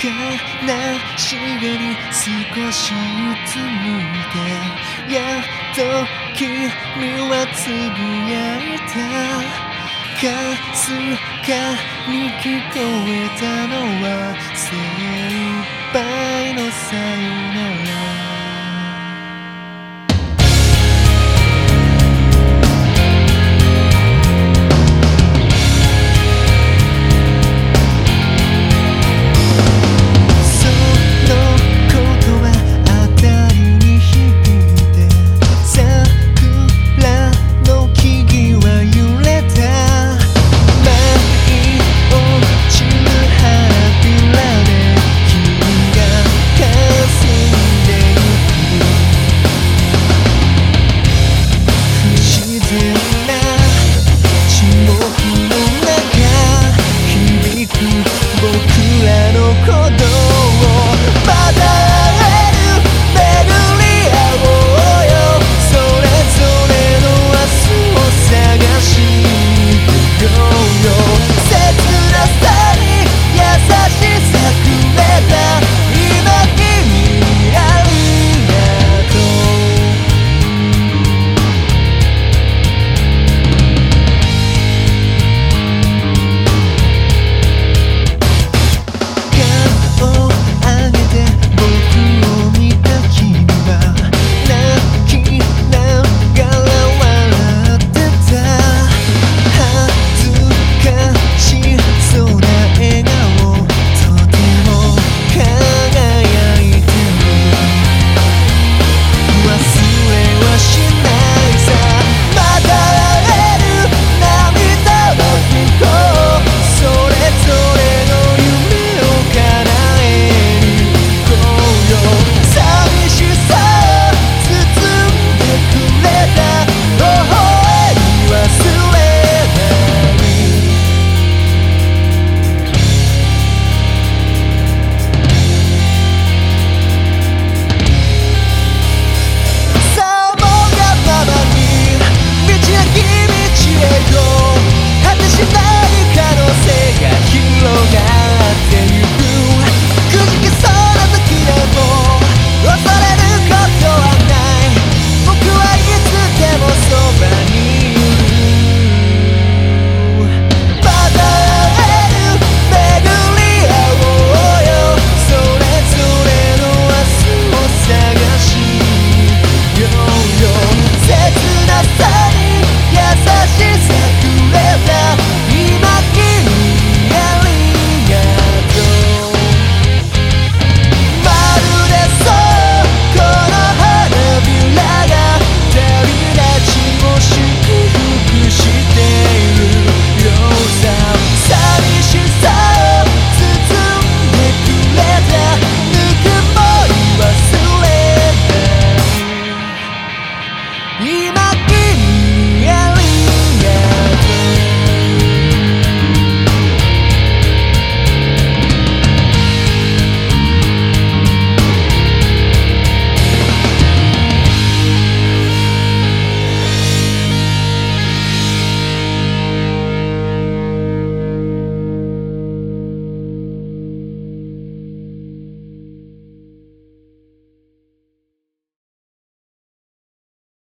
悲しげに少しうつむいてやっと君はつぶやいた。かすかに聞こえたのは精一杯のさよなら。